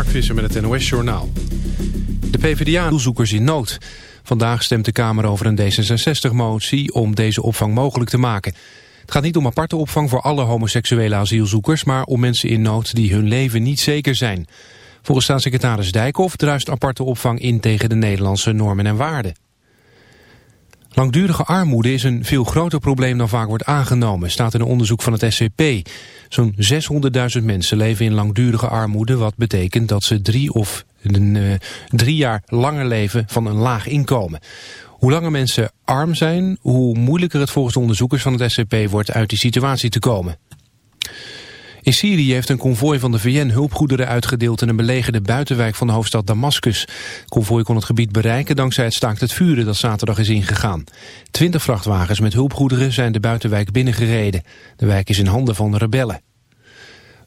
Mark Visser met het NOS Journaal. De PvdA zoekers in nood. Vandaag stemt de Kamer over een D66-motie om deze opvang mogelijk te maken. Het gaat niet om aparte opvang voor alle homoseksuele asielzoekers... maar om mensen in nood die hun leven niet zeker zijn. Volgens staatssecretaris Dijkhoff druist aparte opvang in tegen de Nederlandse normen en waarden. Langdurige armoede is een veel groter probleem dan vaak wordt aangenomen, staat in een onderzoek van het SCP. Zo'n 600.000 mensen leven in langdurige armoede, wat betekent dat ze drie of een, uh, drie jaar langer leven van een laag inkomen. Hoe langer mensen arm zijn, hoe moeilijker het volgens de onderzoekers van het SCP wordt uit die situatie te komen. In Syrië heeft een konvooi van de VN hulpgoederen uitgedeeld in een belegerde buitenwijk van de hoofdstad Damascus. Het konvooi kon het gebied bereiken dankzij het staakt het vuren dat zaterdag is ingegaan. Twintig vrachtwagens met hulpgoederen zijn de buitenwijk binnengereden. De wijk is in handen van rebellen.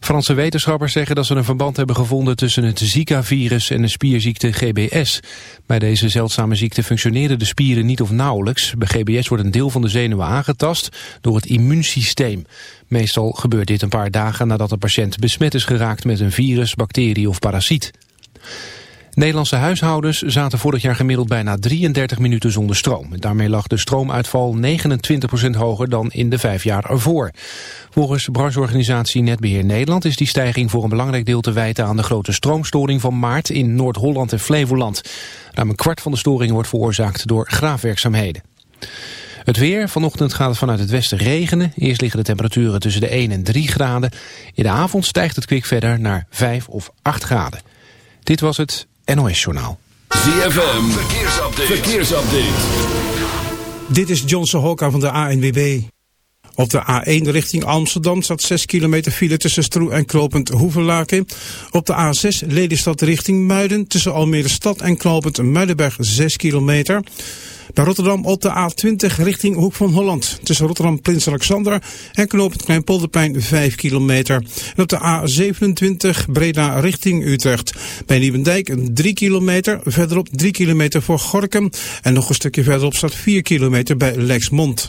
Franse wetenschappers zeggen dat ze een verband hebben gevonden tussen het Zika-virus en de spierziekte GBS. Bij deze zeldzame ziekte functioneren de spieren niet of nauwelijks. Bij GBS wordt een deel van de zenuwen aangetast door het immuunsysteem. Meestal gebeurt dit een paar dagen nadat de patiënt besmet is geraakt met een virus, bacterie of parasiet. Nederlandse huishoudens zaten vorig jaar gemiddeld bijna 33 minuten zonder stroom. Daarmee lag de stroomuitval 29% hoger dan in de vijf jaar ervoor. Volgens de brancheorganisatie Netbeheer Nederland is die stijging voor een belangrijk deel te wijten aan de grote stroomstoring van maart in Noord-Holland en Flevoland. Ruim een kwart van de storingen wordt veroorzaakt door graafwerkzaamheden. Het weer, vanochtend gaat het vanuit het westen regenen. Eerst liggen de temperaturen tussen de 1 en 3 graden. In de avond stijgt het kwik verder naar 5 of 8 graden. Dit was het NOS-journaal. ZFM, verkeersupdate. verkeersupdate. Dit is Johnson Hokka van de ANWB. Op de A1 richting Amsterdam staat 6 kilometer file tussen Stroe en Klopend Hoevelaken. Op de A6 Lelystad richting Muiden tussen Almere Stad en Klopend Muidenberg 6 kilometer. Bij Rotterdam op de A20 richting Hoek van Holland. Tussen Rotterdam Prins Alexander en knooppunt Kleinpolderplein 5 kilometer. En op de A27 Breda richting Utrecht. Bij Nieuwendijk 3 kilometer. Verderop 3 kilometer voor Gorkum. En nog een stukje verderop staat 4 kilometer bij Lexmond.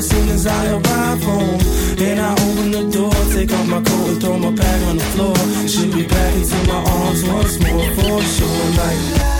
as soon as I arrive home, and I open the door, take off my coat and throw my bag on the floor. She'll be back into my arms once more for sure. Like.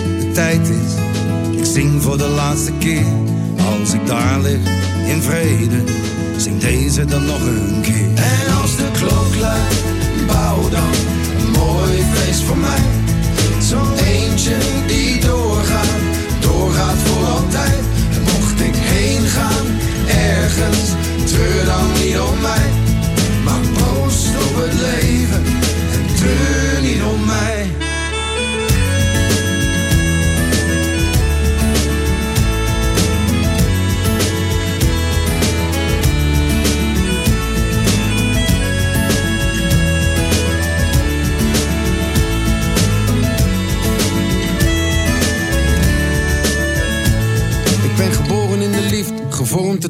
tijd is. Ik zing voor de laatste keer. Als ik daar lig, in vrede. Zing deze dan nog een keer. En als de klok luidt, bouw dan een mooi feest voor mij. Zo'n eentje die doorgaat, doorgaat voor altijd. En mocht ik heen gaan, ergens, treur dan niet om mij. vou-te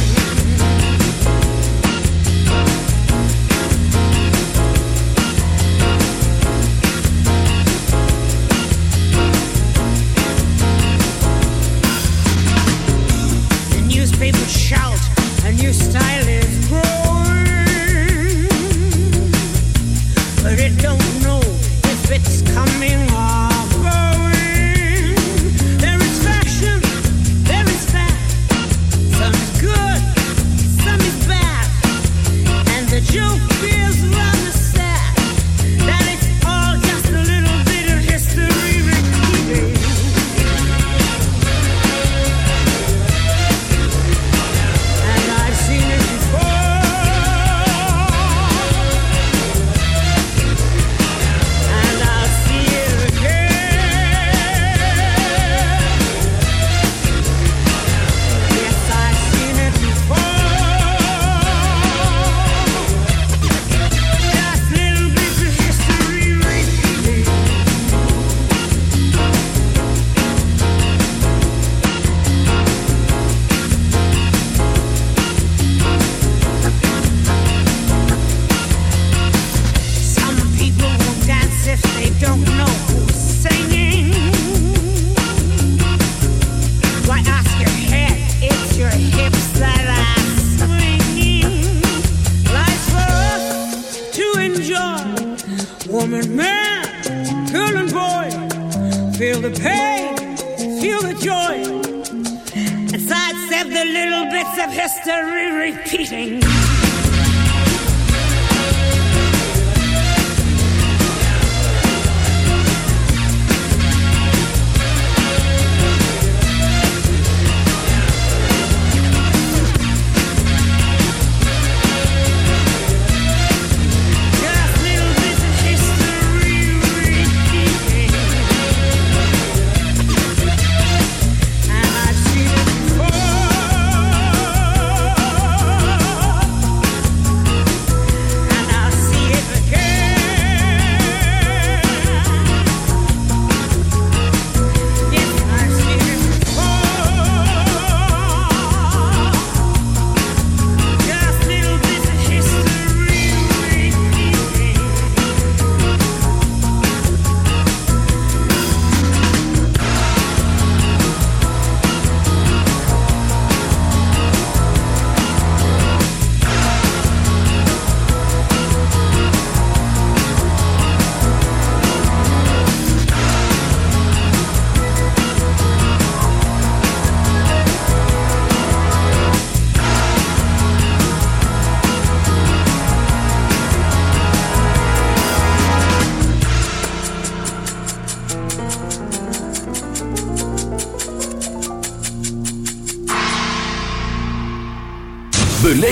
New style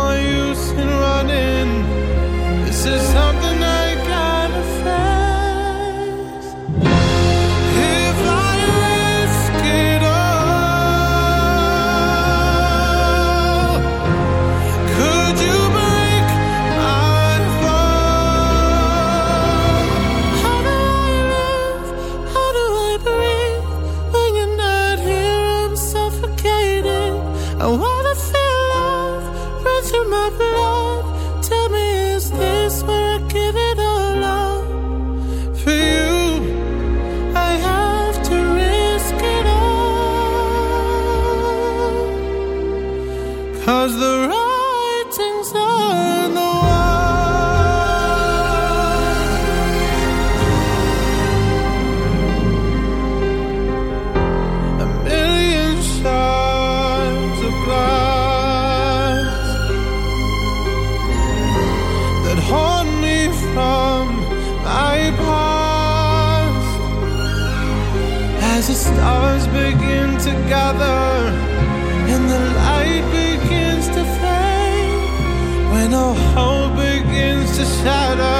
no use in running. This is how. a shadow.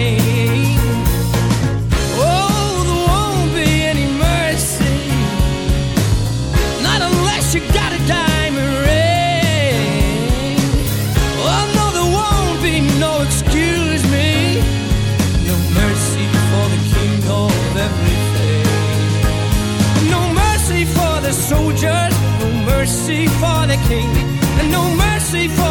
Soldiers, no mercy for the king. And no mercy for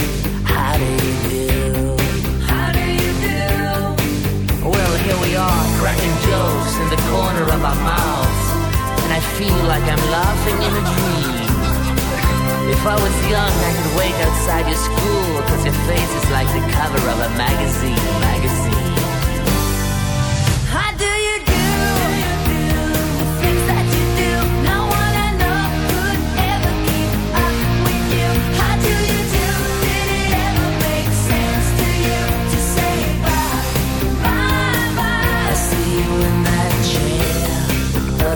Corner of our mouths, and I feel like I'm laughing in a dream. If I was young, I could wait outside your school, cause your face is like the cover of a magazine, magazine.